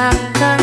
akan